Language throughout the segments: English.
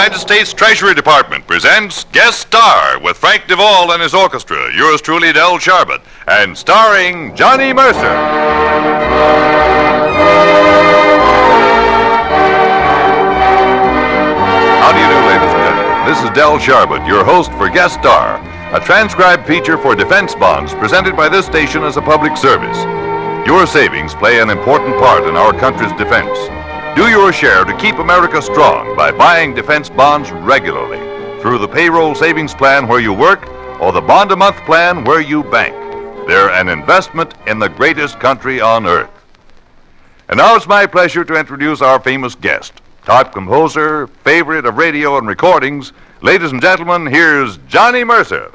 United States Treasury Department presents Guest Star with Frank DeVol and his orchestra, yours truly, Del Sharbutt, and starring Johnny Mercer. How do you do, ladies and gentlemen? This is Del Sharbutt, your host for Guest Star, a transcribed feature for defense bonds presented by this station as a public service. Your savings play an important part in our country's defense. Do your share to keep America strong by buying defense bonds regularly through the payroll savings plan where you work or the bond a month plan where you bank. They're an investment in the greatest country on earth. And now it's my pleasure to introduce our famous guest, top composer, favorite of radio and recordings. Ladies and gentlemen, here's Johnny Mercer.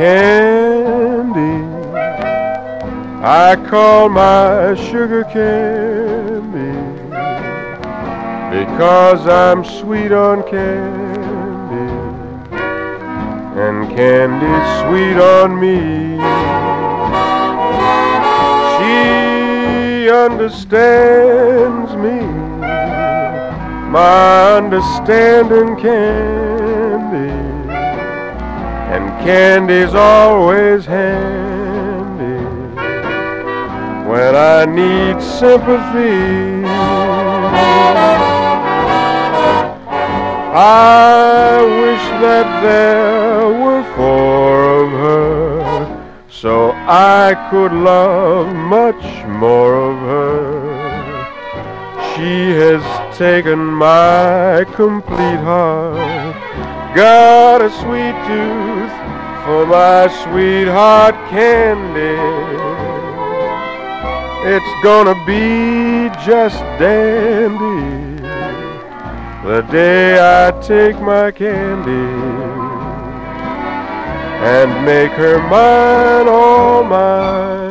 Candy. I call my sugar candy because I'm sweet on candy and candy's sweet on me. She understands me, my understanding candy and candy's always handy when I need sympathy. I wish that there were four of her so I could love much more of her. She has taken my complete heart got a sweet tooth for my sweetheart candy. It's gonna be just dandy the day I take my candy and make her mine, all mine.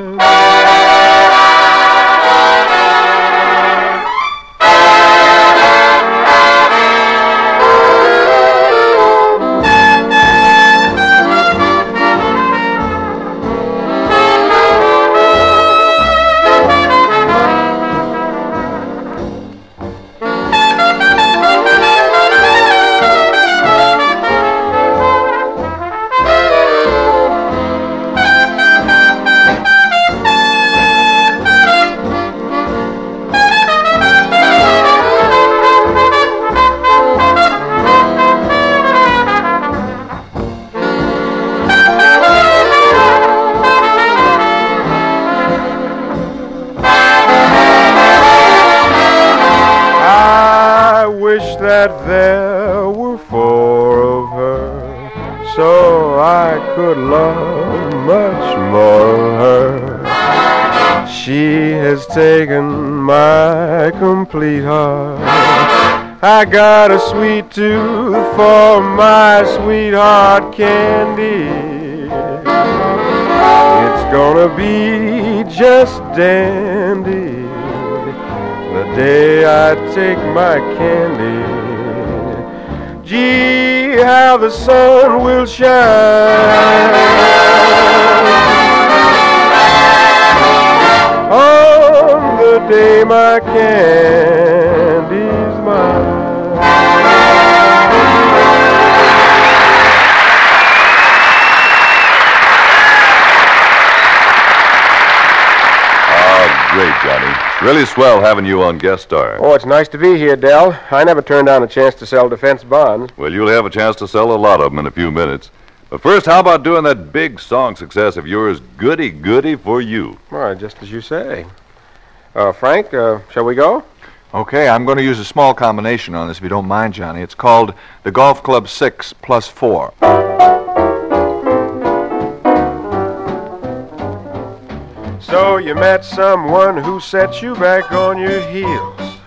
Taken my complete heart. I got a sweet tooth for my sweetheart candy. It's gonna be just dandy the day I take my candy. Gee, how the sun will shine day my candy's mine. Ah, great, Johnny. Really swell having you on Guest Star. Oh, it's nice to be here, Del. I never turned down a chance to sell defense bonds. Well, you'll have a chance to sell a lot of them in a few minutes. But first, how about doing that big song success of yours, Goody Goody for You? All right, just as you say. Uh, Frank, uh, shall we go? Okay, I'm going to use a small combination on this if you don't mind, Johnny. It's called the Golf Club 6 plus 4. So you met someone who set you back on your heels.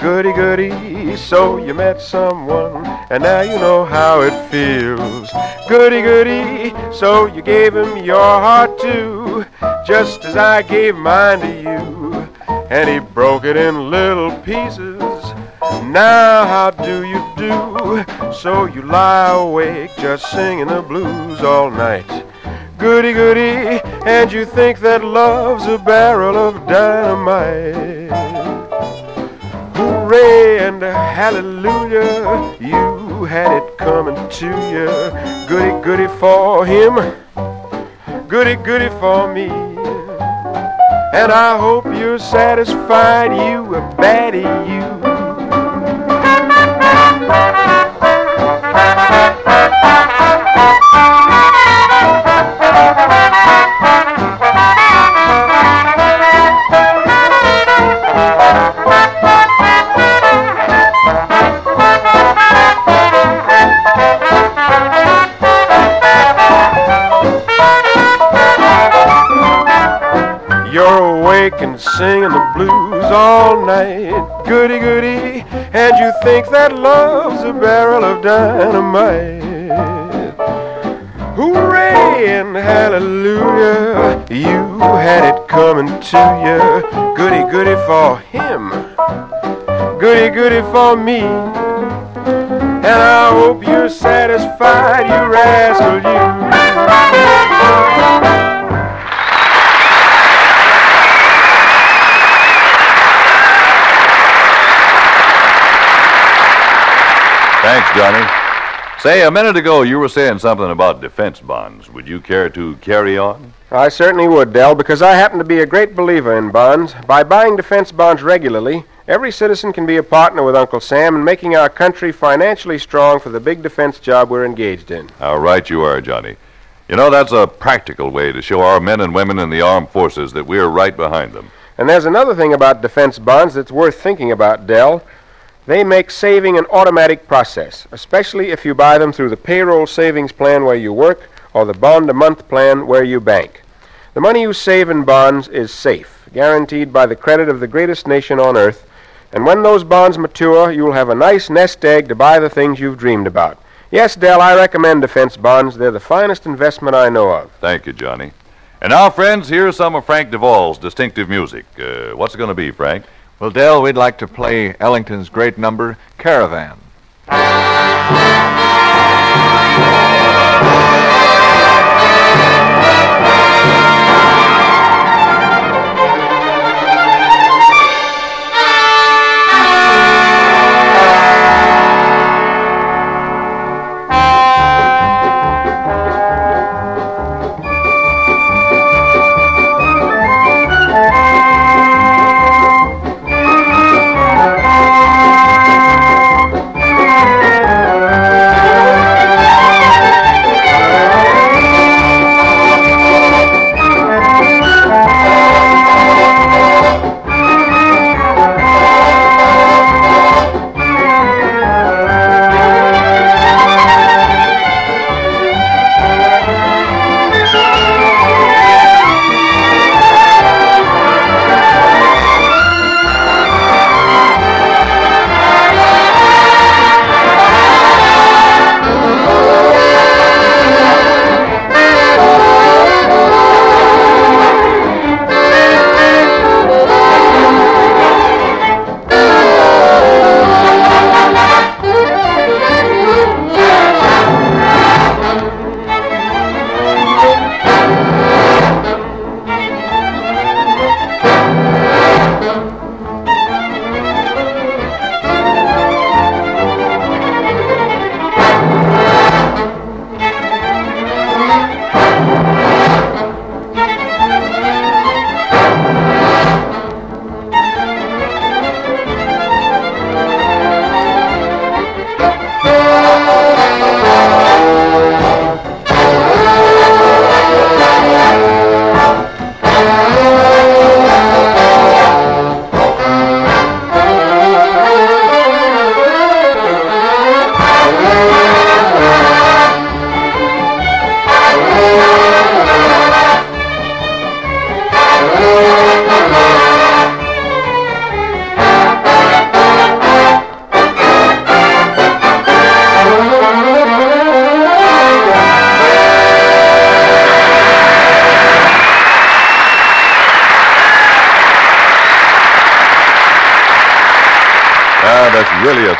Goody goody, so you met someone, and now you know how it feels. Goody goody, so you gave him your heart too, just as I gave mine to you. And he broke it in little pieces Now, how do you do? So you lie awake just singing the blues all night. Goody, goody, and you think that love's a barrel of dynamite. Hooray and hallelujah, you had it coming to you. Goody, goody for him, goody, goody for me. And I hope you're satisfied, you a baddie, you. All night. Goody, goody, and you think that love's a barrel of dynamite. Hooray and hallelujah, you had it coming to you. Goody, goody for him, goody, goody for me. And I hope you're satisfied, you rascal, you. Thanks, Johnny. Say, a minute ago you were saying something about defense bonds. Would you care to carry on? I certainly would, Del, because I happen to be a great believer in bonds. By buying defense bonds regularly, every citizen can be a partner with Uncle Sam in making our country financially strong for the big defense job we're engaged in. How right you are, Johnny. You know, that's a practical way to show our men and women in the armed forces that we're right behind them. And there's another thing about defense bonds that's worth thinking about, Del. They make saving an automatic process, especially if you buy them through the payroll savings plan where you work or the bond a month plan where you bank. The money you save in bonds is safe, guaranteed by the credit of the greatest nation on earth, and when those bonds mature, you'll have a nice nest egg to buy the things you've dreamed about. Yes, Del, I recommend defense bonds. They're the finest investment I know of. Thank you, Johnny. And now, friends, here's some of Frank DeVol's distinctive music. Uh, what's it going to be, Frank? Well, Del, we'd like to play Ellington's great number, Caravan.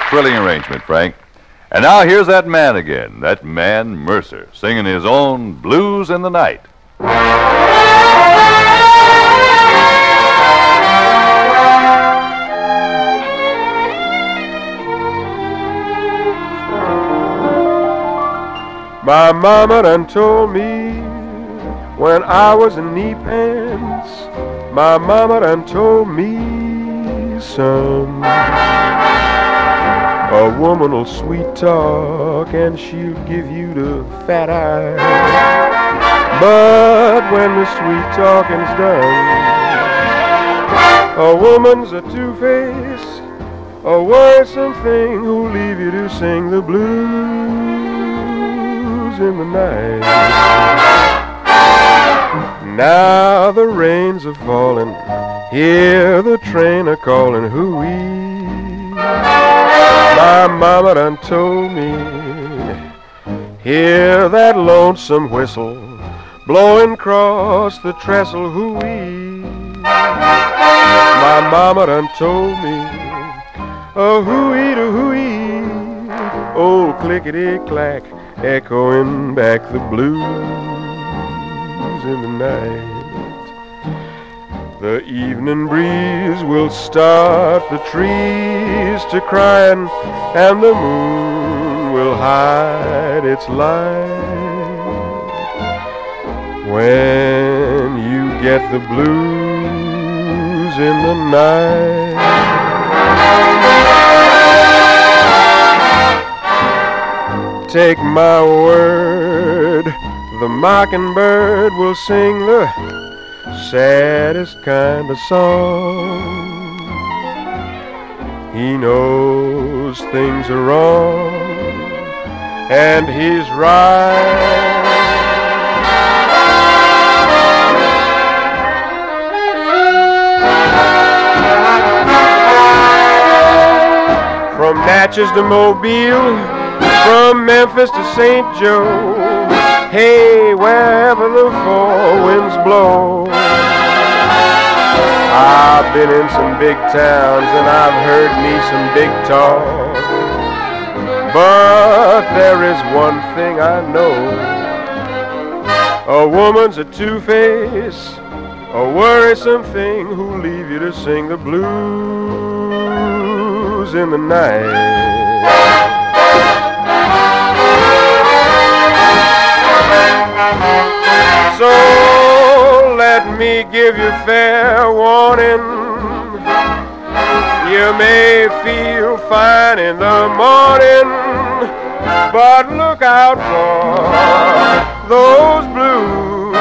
Thrilling arrangement, Frank. And now here's that man again, that man Mercer, singing his own Blues in the Night. My mama done told me when I was in knee pants. My mama done told me, son, a woman'll sweet talk and she'll give you the fat eye. But when the sweet talking's done, a woman's a two-face, a worrisome thing who'll leave you to sing the blues in the night. Now the rains are falling, hear the train a calling, hooey. My mama done told me, hear that lonesome whistle blowing across the trestle, hooey. My mama done told me, a hooey to hooey, oh clickety clack echoing back the blues in the night. The evening breeze will start the trees to crying, and the moon will hide its light. When you get the blues in the night. Take my word, the mockingbird will sing the saddest kind of song. He knows things are wrong, and he's right. From Natchez to Mobile, from Memphis to St. Joe, hey, wherever the four winds blow. I've been in some big towns and I've heard me some big talk. But there is one thing I know. A woman's a two-face, a worrisome thing who'll leave you to sing the blues in the night. So let me give you fair warning. You may feel fine in the morning, but look out for those blues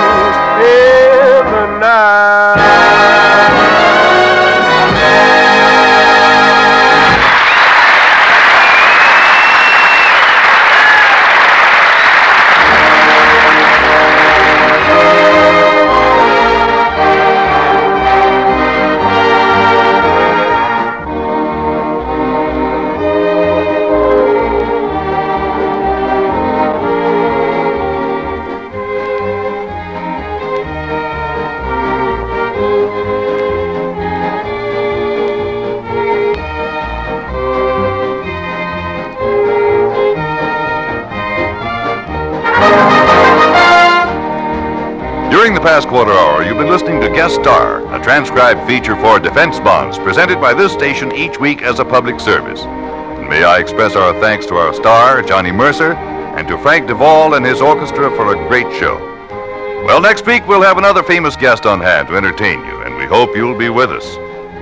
in the night. Past quarter hour, you've been listening to Guest Star, a transcribed feature for defense bonds presented by this station each week as a public service. And may I express our thanks to our star, Johnny Mercer, and to Frank DeVol and his orchestra for a great show. Well, next week we'll have another famous guest on hand to entertain you, and we hope you'll be with us.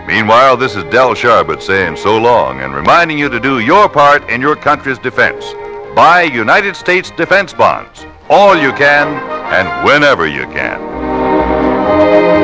Meanwhile, this is Del Sharbutt saying so long and reminding you to do your part in your country's defense. Buy United States defense bonds. All you can and whenever you can. Thank you.